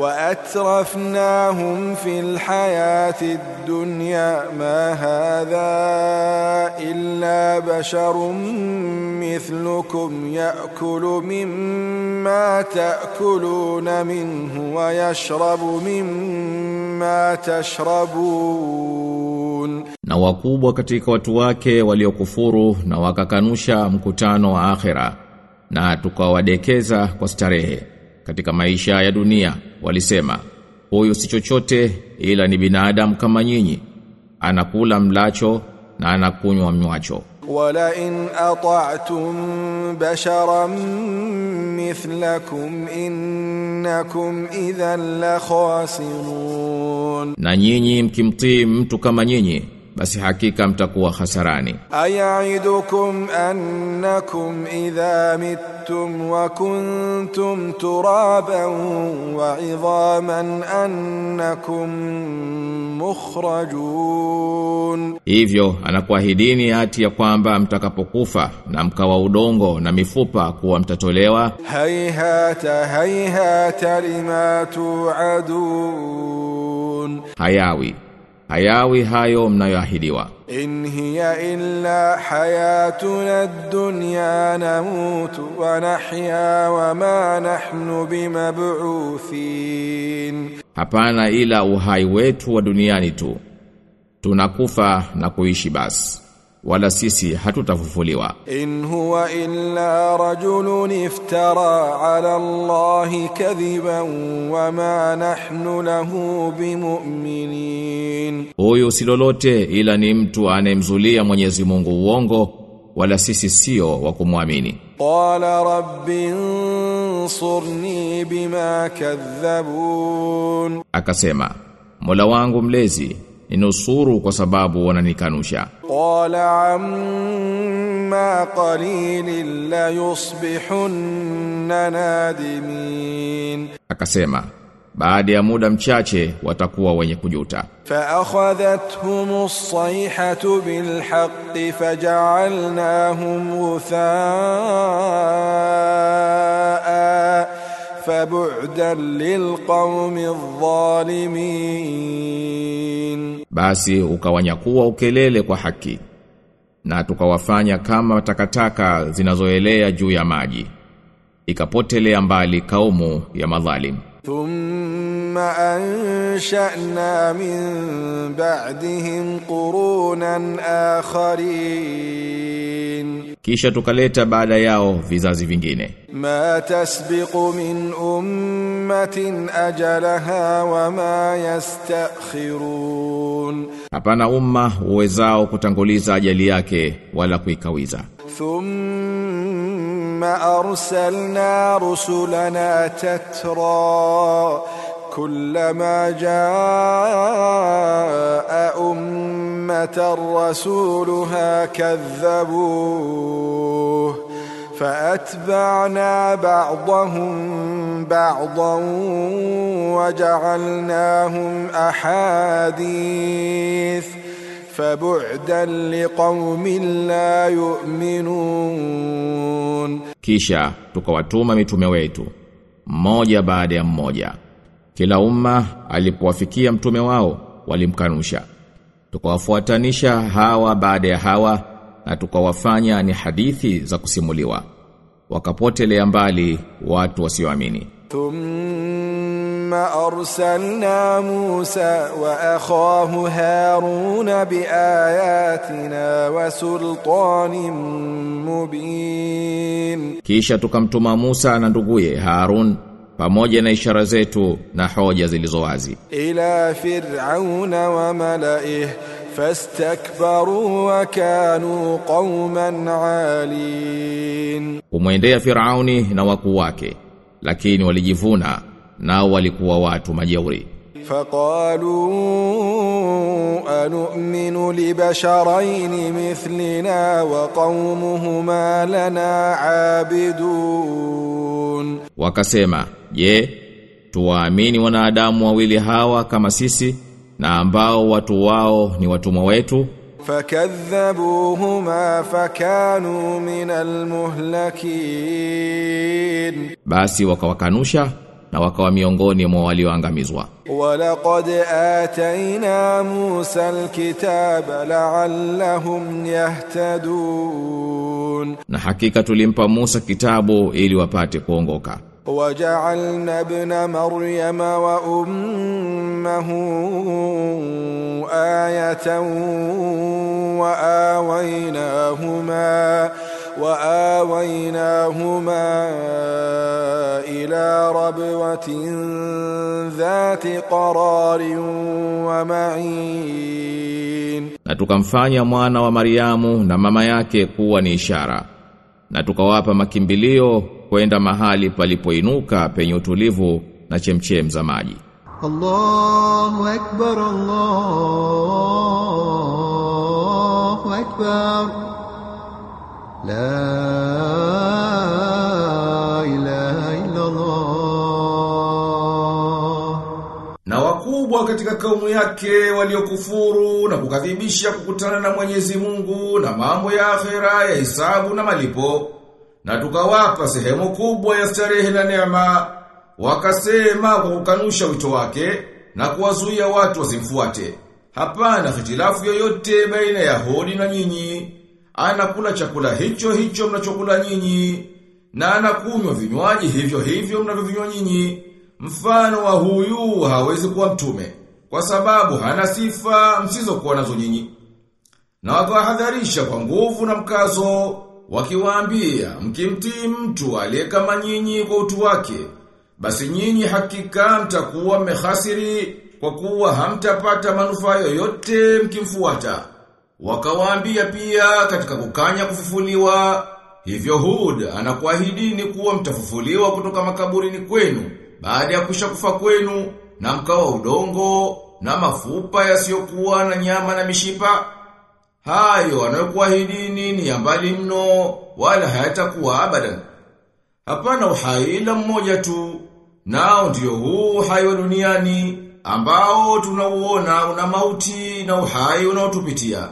وأترفناهم في الحياة الدنيا ما هذا إلا بشر مثلكم يأكل مما تأكلون منه ويشرب مما تشربون na wakubwa katika watu wake waliokufuru na wakakanusha mkutano wa akhera na tukawadekeza kwa starehe katika maisha ya dunia walisema huyu si chochote ila ni binadamu kama nyinyi. Anakula mlacho na anakunywa mnywacho wala in ata'tum basharan mithlakum innakum idhan la khasirun. Na nyinyi mkimtii mtu kama nyinyi basi hakika mtakuwa hasarani. Ayaidukum annakum idha mittum wa kuntum turaban wa idhaman annakum mukhrajun, hivyo anakuahidini hati ya kwamba mtakapokufa na mkawa udongo na mifupa kuwa mtatolewa. Hayhata hayhata lima tuadun, hayawi hayawi hayo mnayoahidiwa. In hiya illa hayatuna ad-dunya namutu wa nahya wa ma nahnu bimab'uthin. Hapana ila uhai wetu wa duniani tu. Tunakufa na kuishi basi wala sisi hatutafufuliwa. In huwa illa rajulun iftara ala Allahi kadhiban wama nahnu lahu bimu'minin, huyu si lolote ila ni mtu anayemzulia Mwenyezi Mungu uongo wala sisi sio wa kumwamini. Qala rabbi nsurni bima kadhabun, akasema Mola wangu mlezi ninusuru kwa sababu wananikanusha. Qala amma qalilin la yusbihunna nadimin. Akasema baada ya muda mchache watakuwa wenye kujuta. Fa akhadhathumus sayhatu bil haqq faja'alnahum فبعدا للقوم الظالمين basi ukawanyakuwa ukelele kwa haki na tukawafanya kama takataka zinazoelea juu ya maji ikapotelea mbali kaumu ya madhalim ثم أنشأنا من بعدهم قرونا آخرين kisha tukaleta baada yao vizazi vingine. Ma tasbiqu min ummatin ajalaha wa ma yastakhirun. Hapana umma uwezao kutanguliza ajali yake wala kuikawiza. Thumma arsalna rusulana tatra. Kullama jaa umma أمة رسولها كذبوه فأتبعنا بعضهم بعضا وجعلناهم أحاديث فبعدا لقوم لا يؤمنون kisha tukawatuma mitume wetu mmoja baada ya mmoja kila umma alipowafikia mtume wao walimkanusha tukawafuatanisha hawa baada ya hawa na tukawafanya ni hadithi za kusimuliwa. Wakapotelea mbali watu wasioamini. Thumma arsalna Musa wa akhahu Harun biayatina wa sultanin mubin. Kisha tukamtuma Musa na nduguye Harun pamoja na ishara zetu na hoja zilizo wazi. Ila fir'auna wa malaih fastakbaru wa kanu qauman alin, umwendea Firauni na wakuu wake, lakini walijivuna nao walikuwa watu majeuri. فقالوا أنؤمن لبشرين مثلنا وقومهما لنا عابدون Wakasema, "Je, tuwaamini wanadamu wawili hawa kama sisi na ambao watu wao ni watumwa wetu?" فكذبوهما فكانوا من المهلكين Basi wakawakanusha na wakawa miongoni mwa walioangamizwa. ولقد آتينا موسى الكتاب لعلهم يهتدون Na hakika tulimpa Musa kitabu ili wapate kuongoka. وجعلنا ابن مريم وأمه آية وآويناهما وآويناهما إلى ربوة ذات قرار ومعين Na tukamfanya mwana wa Mariamu na mama yake kuwa ni ishara. Na tukawapa makimbilio kwenda mahali palipoinuka penye utulivu na chemchem za maji. الله أكبر الله أكبر Na wakubwa katika kaumu yake waliokufuru na kukadhibisha kukutana na Mwenyezi Mungu na mambo ya akhera ya hisabu na malipo na tukawapa sehemu kubwa ya starehe na neema wakasema kwa kukanusha wito wake na kuwazuia watu wasimfuate. Hapana hitilafu yoyote baina ya hodi na nyinyi. Anakula chakula hicho hicho mnachokula nyinyi na anakunywa vinywaji hivyo hivyo mnavyovinywa nyinyi. Mfano wa huyu hawezi kuwa mtume kwa sababu hana sifa msizokuwa nazo nyinyi. Na wakawahadharisha kwa nguvu na mkazo wakiwaambia mkimtii mtu aliye kama nyinyi kwa utu wake basi nyinyi hakika mtakuwa mmehasiri kwa kuwa hamtapata manufaa yoyote mkimfuata. Wakawaambia pia katika kukanya kufufuliwa, hivyo Hud anakuahidini kuwa mtafufuliwa kutoka makaburini kwenu baada ya kusha kufa kwenu na mkawa udongo na mafupa yasiyokuwa na nyama na mishipa. Hayo anayokuahidini ni ya mbali mno wala hayatakuwa abadan. Hapana uhai ila mmoja tu, nao ndiyo huu uhai wa duniani ambao tunauona una mauti na uhai unaotupitia.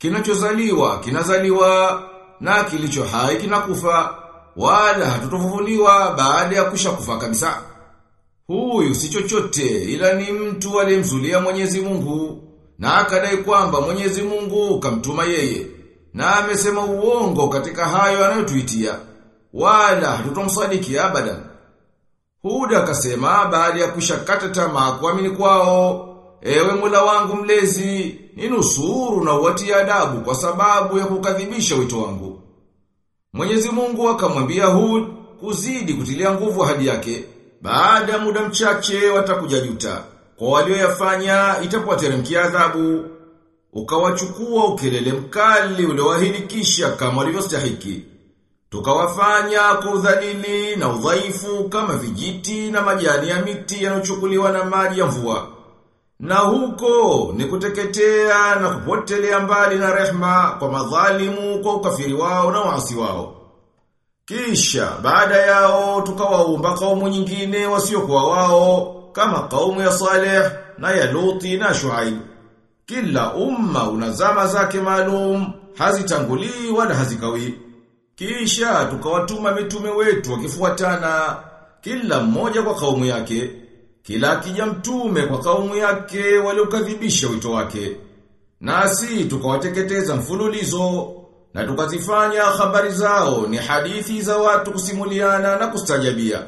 Kinachozaliwa kinazaliwa na kilicho hai kinakufa, wala hatutofufuliwa baada ya kusha kufa kabisa. Huyu si chochote ila ni mtu aliyemzulia Mwenyezi Mungu na akadai kwamba Mwenyezi Mungu kamtuma yeye na amesema uongo katika hayo anayotuitia wala hatutomsadiki abadan. Huda akasema baada ya kushakata tamaa kuamini kwao, ewe Mola wangu mlezi, ninusuru na uwatie adabu kwa sababu ya kukadhibisha wito wangu. Mwenyezi Mungu akamwambia Hud kuzidi kutilia nguvu hadi yake. Baada muda mchache watakujajuta. Kwa walioyafanya itapowateremkia adhabu. Ukawachukua ukelele mkali ulioahidi kisha kama walivyostahiki. Tukawafanya kwa udhalili na udhaifu kama vijiti na majani ya miti yanayochukuliwa na maji ya mvua. Na huko ni kuteketea na kupotelea mbali na rehma kwa madhalimu kwa ukafiri wao na waasi wao. Kisha baada yao tukawaumba kaumu nyingine wasiokuwa wao kama kaumu ya Saleh na ya Luti na Shuaib. Kila umma unazama zake maalum, hazitangulii wala hazikawii. Kisha tukawatuma mitume wetu wakifuatana kila mmoja kwa kaumu yake. Kila akija mtume kwa kaumu yake waliokadhibisha wito wake. Nasi tukawateketeza mfululizo na tukazifanya habari zao ni hadithi za watu kusimuliana na kustajabia.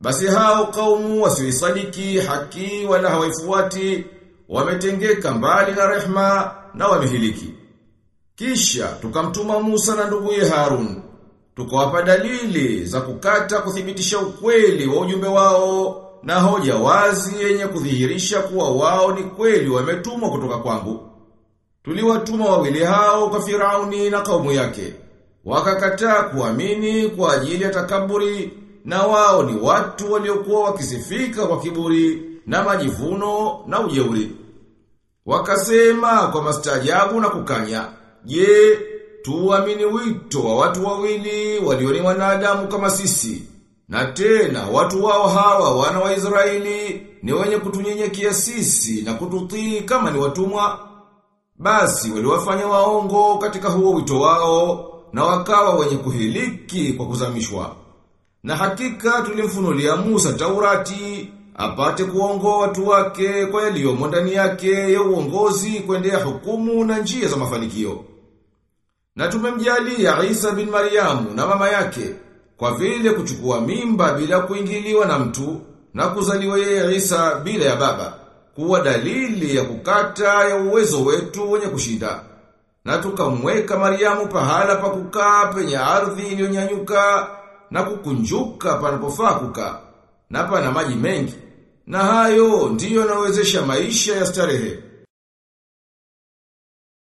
Basi hao kaumu wasioisadiki haki wala hawaifuati wametengeka mbali na rehma na wamehiliki. Kisha tukamtuma Musa na nduguye Harun. Tukawapa dalili za kukata kuthibitisha ukweli wa ujumbe wao na hoja wazi yenye kudhihirisha kuwa wao ni kweli wametumwa kutoka kwangu. Tuliwatuma wawili hao kwa Firauni na kaumu yake. Wakakataa kuamini kwa ajili ya takaburi na wao ni watu waliokuwa wakisifika kwa kiburi na majivuno na ujeuri. Wakasema kwa mastajabu na kukanya, je, tuamini wito wa watu wawili walioni wanadamu kama sisi. Na tena watu wao hawa wana wa Israeli ni wenye kutunyenyekea sisi na kututii kama ni watumwa. Basi waliwafanya waongo katika huo wito wao na wakawa wenye kuhiliki kwa kuzamishwa. Na hakika tulimfunulia Musa Taurati apate kuongoa watu wake kwa yaliyomo ndani yake ya uongozi kuendea hukumu na njia za mafanikio. Na tumemjalia Isa bin maryamu na mama yake kwa vile kuchukua mimba bila kuingiliwa na mtu na kuzaliwa yeye Isa bila ya baba kuwa dalili ya kukata ya uwezo wetu wenye kushinda. Na tukamweka Mariamu pahala pa kukaa penye ardhi iliyonyanyuka na kukunjuka panapofaa kukaa na pana maji mengi. Na hayo ndiyo yanawezesha maisha ya starehe.